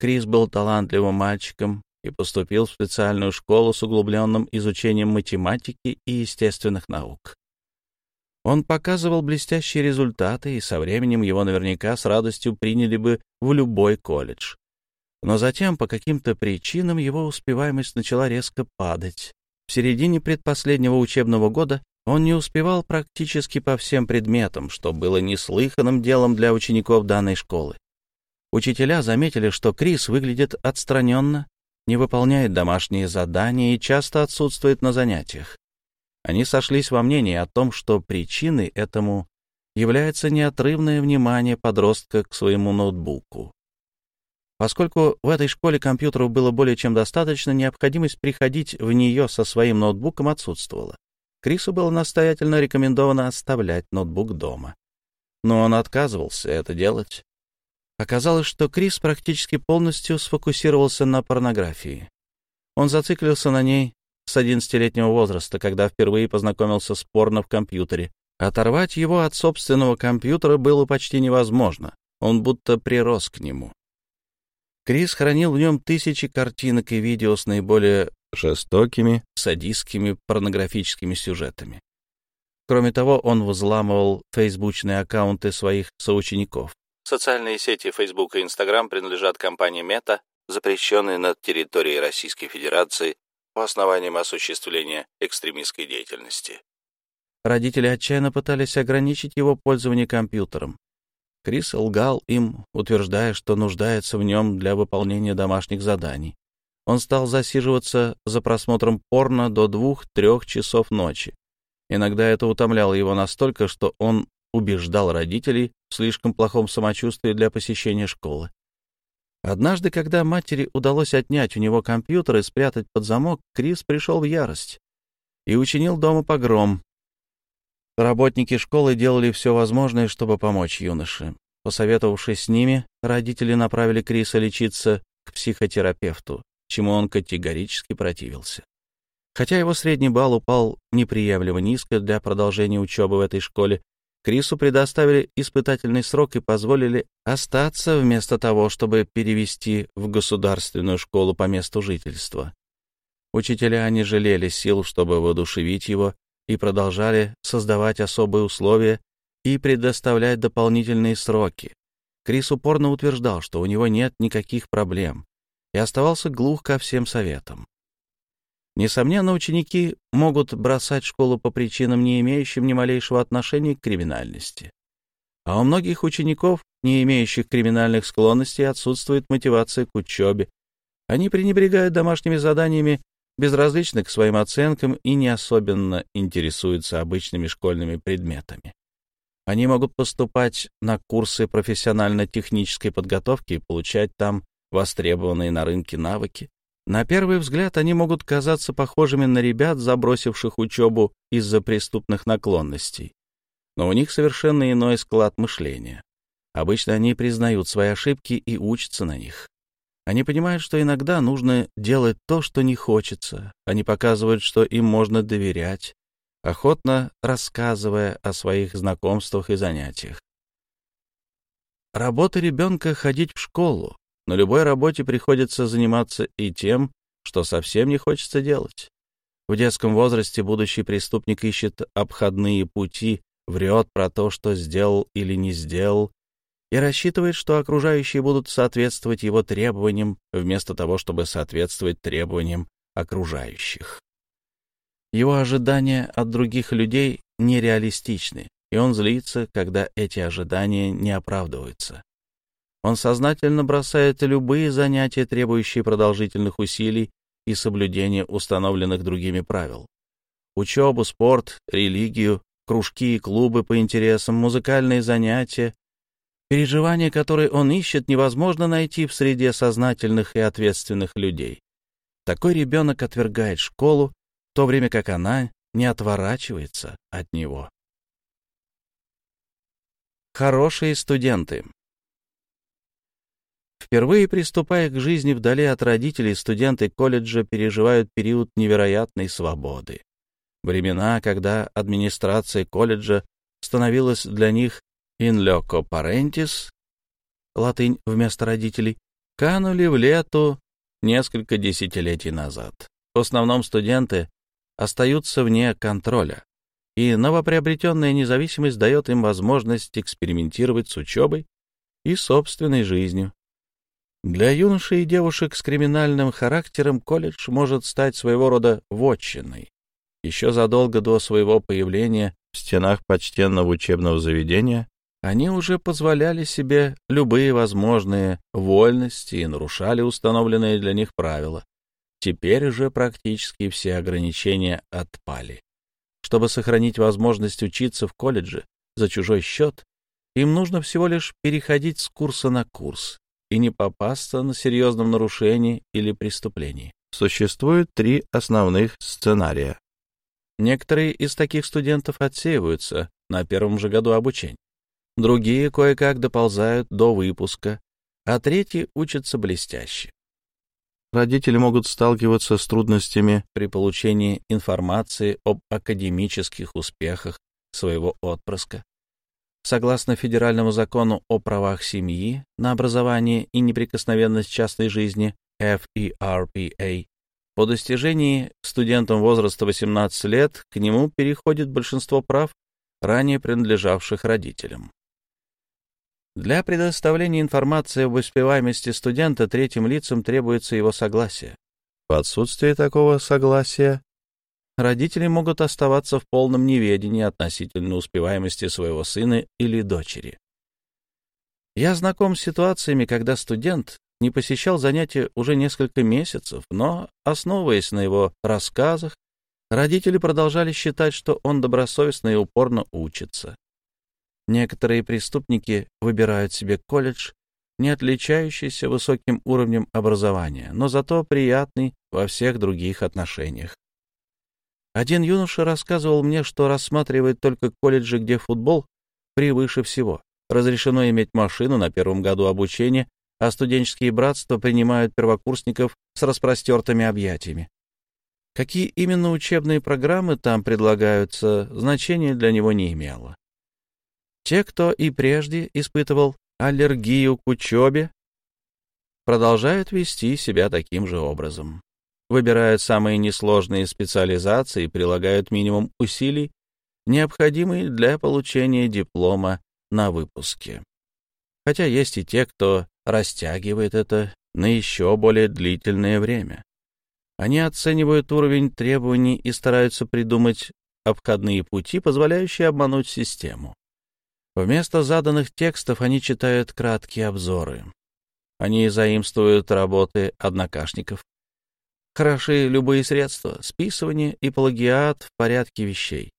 Крис был талантливым мальчиком и поступил в специальную школу с углубленным изучением математики и естественных наук. Он показывал блестящие результаты, и со временем его наверняка с радостью приняли бы в любой колледж. Но затем, по каким-то причинам, его успеваемость начала резко падать. В середине предпоследнего учебного года он не успевал практически по всем предметам, что было неслыханным делом для учеников данной школы. Учителя заметили, что Крис выглядит отстраненно, не выполняет домашние задания и часто отсутствует на занятиях. Они сошлись во мнении о том, что причиной этому является неотрывное внимание подростка к своему ноутбуку. Поскольку в этой школе компьютеров было более чем достаточно, необходимость приходить в нее со своим ноутбуком отсутствовала. Крису было настоятельно рекомендовано оставлять ноутбук дома. Но он отказывался это делать, Оказалось, что Крис практически полностью сфокусировался на порнографии. Он зациклился на ней с 11-летнего возраста, когда впервые познакомился с порно в компьютере. Оторвать его от собственного компьютера было почти невозможно. Он будто прирос к нему. Крис хранил в нем тысячи картинок и видео с наиболее жестокими, садистскими, порнографическими сюжетами. Кроме того, он взламывал фейсбучные аккаунты своих соучеников. Социальные сети Facebook и Instagram принадлежат компании Meta, запрещенной на территории Российской Федерации по основаниям осуществления экстремистской деятельности. Родители отчаянно пытались ограничить его пользование компьютером. Крис лгал им, утверждая, что нуждается в нем для выполнения домашних заданий. Он стал засиживаться за просмотром порно до двух-трех часов ночи. Иногда это утомляло его настолько, что он убеждал родителей в слишком плохом самочувствии для посещения школы. Однажды, когда матери удалось отнять у него компьютер и спрятать под замок, Крис пришел в ярость и учинил дома погром. Работники школы делали все возможное, чтобы помочь юноше. Посоветовавшись с ними, родители направили Криса лечиться к психотерапевту, чему он категорически противился. Хотя его средний балл упал неприемлемо низко для продолжения учебы в этой школе, Крису предоставили испытательный срок и позволили остаться вместо того, чтобы перевести в государственную школу по месту жительства. Учителя не жалели сил, чтобы воодушевить его и продолжали создавать особые условия и предоставлять дополнительные сроки. Крис упорно утверждал, что у него нет никаких проблем, и оставался глух ко всем советам. Несомненно, ученики могут бросать школу по причинам, не имеющим ни малейшего отношения к криминальности. А у многих учеников, не имеющих криминальных склонностей, отсутствует мотивация к учебе. Они пренебрегают домашними заданиями безразличны к своим оценкам и не особенно интересуются обычными школьными предметами. Они могут поступать на курсы профессионально-технической подготовки и получать там востребованные на рынке навыки. На первый взгляд они могут казаться похожими на ребят, забросивших учебу из-за преступных наклонностей. Но у них совершенно иной склад мышления. Обычно они признают свои ошибки и учатся на них. Они понимают, что иногда нужно делать то, что не хочется. Они показывают, что им можно доверять, охотно рассказывая о своих знакомствах и занятиях. Работа ребенка — ходить в школу. На любой работе приходится заниматься и тем, что совсем не хочется делать. В детском возрасте будущий преступник ищет обходные пути, врет про то, что сделал или не сделал, и рассчитывает, что окружающие будут соответствовать его требованиям, вместо того, чтобы соответствовать требованиям окружающих. Его ожидания от других людей нереалистичны, и он злится, когда эти ожидания не оправдываются. Он сознательно бросает любые занятия, требующие продолжительных усилий и соблюдения установленных другими правил. Учебу, спорт, религию, кружки и клубы по интересам, музыкальные занятия, Переживания, которые он ищет, невозможно найти в среде сознательных и ответственных людей. Такой ребенок отвергает школу, в то время как она не отворачивается от него. Хорошие студенты Впервые приступая к жизни вдали от родителей, студенты колледжа переживают период невероятной свободы. Времена, когда администрация колледжа становилась для них in loco parentis, латынь вместо родителей, канули в лету несколько десятилетий назад. В основном студенты остаются вне контроля, и новоприобретенная независимость дает им возможность экспериментировать с учебой и собственной жизнью. Для юношей и девушек с криминальным характером колледж может стать своего рода вотчиной. Еще задолго до своего появления в стенах почтенного учебного заведения они уже позволяли себе любые возможные вольности и нарушали установленные для них правила. Теперь же практически все ограничения отпали. Чтобы сохранить возможность учиться в колледже за чужой счет, им нужно всего лишь переходить с курса на курс и не попасться на серьезном нарушении или преступлении. Существует три основных сценария. Некоторые из таких студентов отсеиваются на первом же году обучения другие кое-как доползают до выпуска, а третьи учатся блестяще. Родители могут сталкиваться с трудностями при получении информации об академических успехах своего отпрыска. Согласно федеральному закону о правах семьи на образование и неприкосновенность частной жизни FERPA, по достижении студентом возраста 18 лет к нему переходит большинство прав, ранее принадлежавших родителям. Для предоставления информации об успеваемости студента третьим лицам требуется его согласие. В отсутствие такого согласия родители могут оставаться в полном неведении относительно успеваемости своего сына или дочери. Я знаком с ситуациями, когда студент не посещал занятия уже несколько месяцев, но, основываясь на его рассказах, родители продолжали считать, что он добросовестно и упорно учится. Некоторые преступники выбирают себе колледж, не отличающийся высоким уровнем образования, но зато приятный во всех других отношениях. Один юноша рассказывал мне, что рассматривает только колледжи, где футбол превыше всего. Разрешено иметь машину на первом году обучения, а студенческие братства принимают первокурсников с распростертыми объятиями. Какие именно учебные программы там предлагаются, значения для него не имело. Те, кто и прежде испытывал аллергию к учебе, продолжают вести себя таким же образом выбирают самые несложные специализации прилагают минимум усилий, необходимый для получения диплома на выпуске. Хотя есть и те, кто растягивает это на еще более длительное время. Они оценивают уровень требований и стараются придумать обходные пути, позволяющие обмануть систему. Вместо заданных текстов они читают краткие обзоры. Они заимствуют работы однокашников, Хороши любые средства, списывание и плагиат в порядке вещей.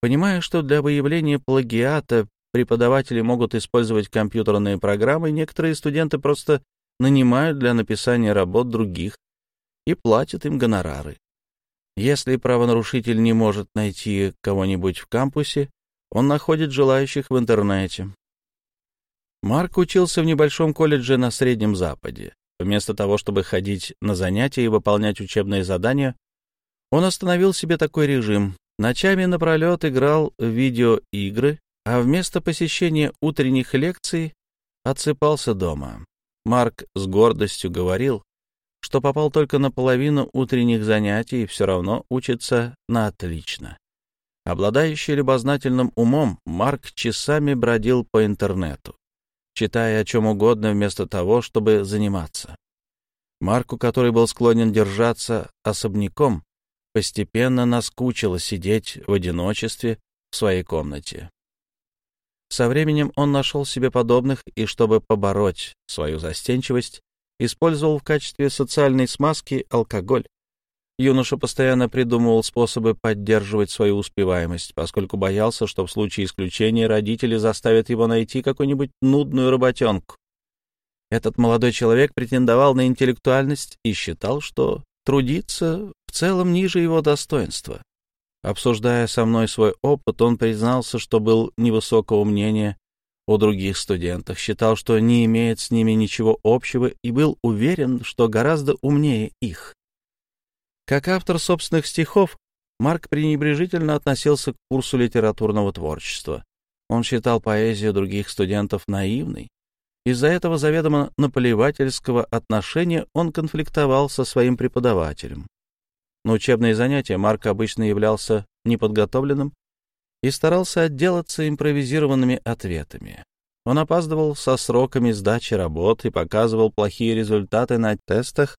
Понимая, что для выявления плагиата преподаватели могут использовать компьютерные программы, некоторые студенты просто нанимают для написания работ других и платят им гонорары. Если правонарушитель не может найти кого-нибудь в кампусе, он находит желающих в интернете. Марк учился в небольшом колледже на Среднем Западе. Вместо того, чтобы ходить на занятия и выполнять учебные задания, он остановил себе такой режим. Ночами напролет играл в видеоигры, а вместо посещения утренних лекций отсыпался дома. Марк с гордостью говорил, что попал только на половину утренних занятий и все равно учится на отлично. Обладающий любознательным умом, Марк часами бродил по интернету читая о чем угодно вместо того, чтобы заниматься. Марку, который был склонен держаться особняком, постепенно наскучило сидеть в одиночестве в своей комнате. Со временем он нашел себе подобных и, чтобы побороть свою застенчивость, использовал в качестве социальной смазки алкоголь, Юноша постоянно придумывал способы поддерживать свою успеваемость, поскольку боялся, что в случае исключения родители заставят его найти какую-нибудь нудную работенку. Этот молодой человек претендовал на интеллектуальность и считал, что трудиться в целом ниже его достоинства. Обсуждая со мной свой опыт, он признался, что был невысокого мнения о других студентах, считал, что не имеет с ними ничего общего и был уверен, что гораздо умнее их. Как автор собственных стихов, Марк пренебрежительно относился к курсу литературного творчества. Он считал поэзию других студентов наивной. Из-за этого заведомо наплевательского отношения он конфликтовал со своим преподавателем. На учебные занятия Марк обычно являлся неподготовленным и старался отделаться импровизированными ответами. Он опаздывал со сроками сдачи работ и показывал плохие результаты на тестах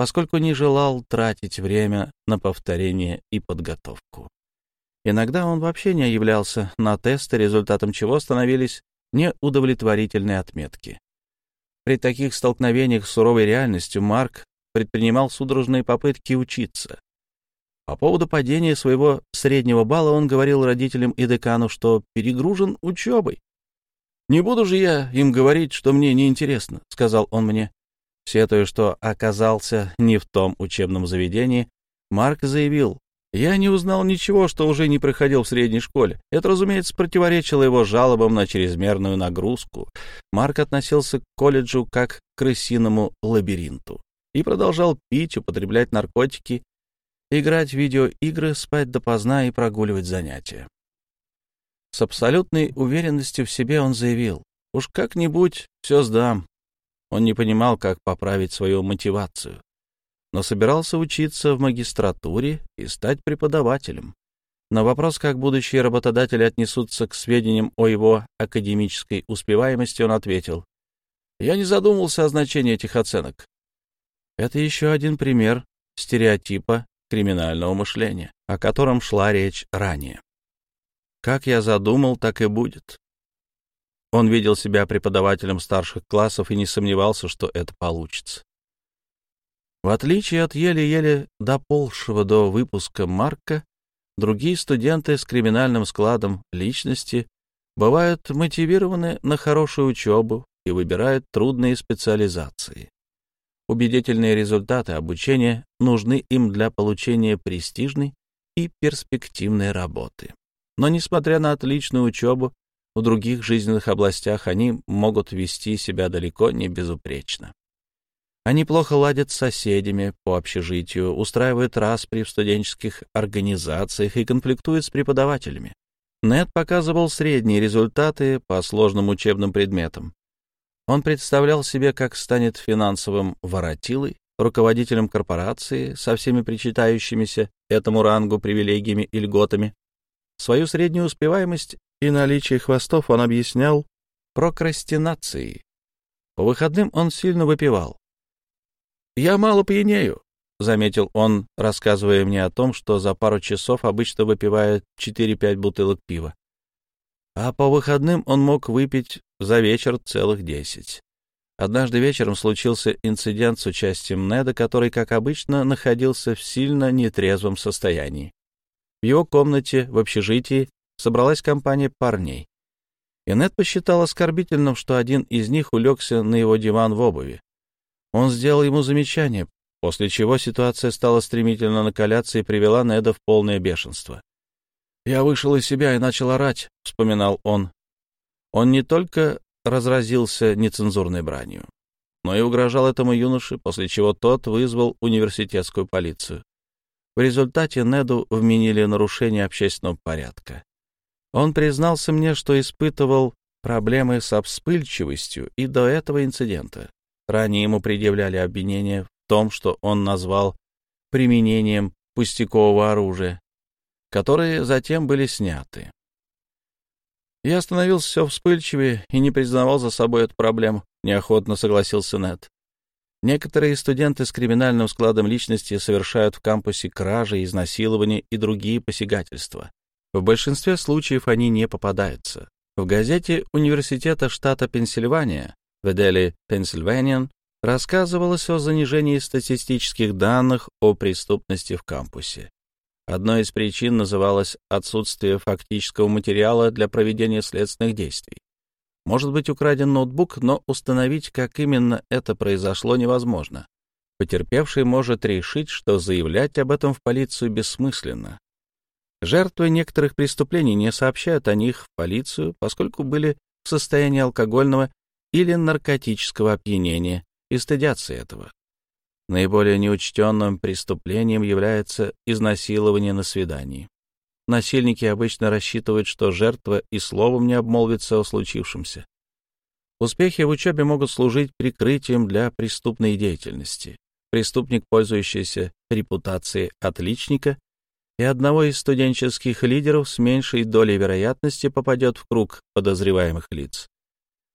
поскольку не желал тратить время на повторение и подготовку. Иногда он вообще не являлся на тесты, результатом чего становились неудовлетворительные отметки. При таких столкновениях с суровой реальностью Марк предпринимал судорожные попытки учиться. По поводу падения своего среднего балла он говорил родителям и декану, что перегружен учебой. «Не буду же я им говорить, что мне неинтересно», — сказал он мне. Сетуя, что оказался не в том учебном заведении, Марк заявил, «Я не узнал ничего, что уже не проходил в средней школе. Это, разумеется, противоречило его жалобам на чрезмерную нагрузку. Марк относился к колледжу как к крысиному лабиринту и продолжал пить, употреблять наркотики, играть в видеоигры, спать допоздна и прогуливать занятия. С абсолютной уверенностью в себе он заявил, «Уж как-нибудь все сдам». Он не понимал, как поправить свою мотивацию, но собирался учиться в магистратуре и стать преподавателем. На вопрос, как будущие работодатели отнесутся к сведениям о его академической успеваемости, он ответил, «Я не задумывался о значении этих оценок». Это еще один пример стереотипа криминального мышления, о котором шла речь ранее. Как я задумал, так и будет. Он видел себя преподавателем старших классов и не сомневался, что это получится. В отличие от еле-еле доползшего до выпуска Марка, Другие студенты с криминальным складом личности бывают мотивированы на хорошую учебу и выбирают трудные специализации. Убедительные результаты обучения нужны им для получения престижной и перспективной работы. Но, несмотря на отличную учебу, в других жизненных областях они могут вести себя далеко не безупречно. Они плохо ладят с соседями по общежитию, устраивают распри в студенческих организациях и конфликтуют с преподавателями. Нед показывал средние результаты по сложным учебным предметам. Он представлял себе, как станет финансовым воротилой, руководителем корпорации со всеми причитающимися этому рангу привилегиями и льготами. Свою среднюю успеваемость и наличие хвостов он объяснял прокрастинацией. По выходным он сильно выпивал. «Я мало пьянею», — заметил он, рассказывая мне о том, что за пару часов обычно выпивает 4-5 бутылок пива. А по выходным он мог выпить за вечер целых 10. Однажды вечером случился инцидент с участием Неда, который, как обычно, находился в сильно нетрезвом состоянии. В его комнате в общежитии собралась компания парней. И Нед посчитал оскорбительным, что один из них улегся на его диван в обуви. Он сделал ему замечание, после чего ситуация стала стремительно накаляться и привела Неда в полное бешенство. «Я вышел из себя и начал орать», — вспоминал он. Он не только разразился нецензурной бранью, но и угрожал этому юноше, после чего тот вызвал университетскую полицию. В результате Неду вменили нарушение общественного порядка. Он признался мне, что испытывал проблемы с вспыльчивостью и до этого инцидента. Ранее ему предъявляли обвинение в том, что он назвал применением пустякового оружия, которые затем были сняты. Я становился все вспыльчивее и не признавал за собой эту проблему, неохотно согласился Нед. Некоторые студенты с криминальным складом личности совершают в кампусе кражи, изнасилования и другие посягательства. В большинстве случаев они не попадаются. В газете университета штата Пенсильвания в Эдели Пенсильваниан рассказывалось о занижении статистических данных о преступности в кампусе. Одной из причин называлось отсутствие фактического материала для проведения следственных действий. Может быть украден ноутбук, но установить, как именно это произошло, невозможно. Потерпевший может решить, что заявлять об этом в полицию бессмысленно. Жертвы некоторых преступлений не сообщают о них в полицию, поскольку были в состоянии алкогольного или наркотического опьянения и стыдятся этого. Наиболее неучтенным преступлением является изнасилование на свидании. Насильники обычно рассчитывают, что жертва и словом не обмолвится о случившемся. Успехи в учебе могут служить прикрытием для преступной деятельности. Преступник, пользующийся репутацией отличника и одного из студенческих лидеров с меньшей долей вероятности попадет в круг подозреваемых лиц.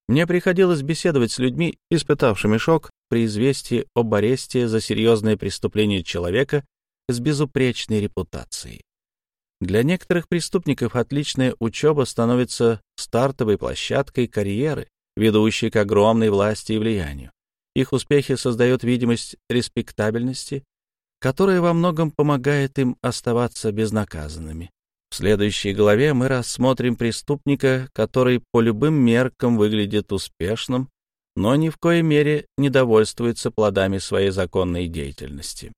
Мне приходилось беседовать с людьми, испытавшими шок при известии об аресте за серьезное преступление человека с безупречной репутацией. Для некоторых преступников отличная учеба становится стартовой площадкой карьеры, ведущей к огромной власти и влиянию. Их успехи создают видимость респектабельности, которая во многом помогает им оставаться безнаказанными. В следующей главе мы рассмотрим преступника, который по любым меркам выглядит успешным, но ни в коей мере не довольствуется плодами своей законной деятельности.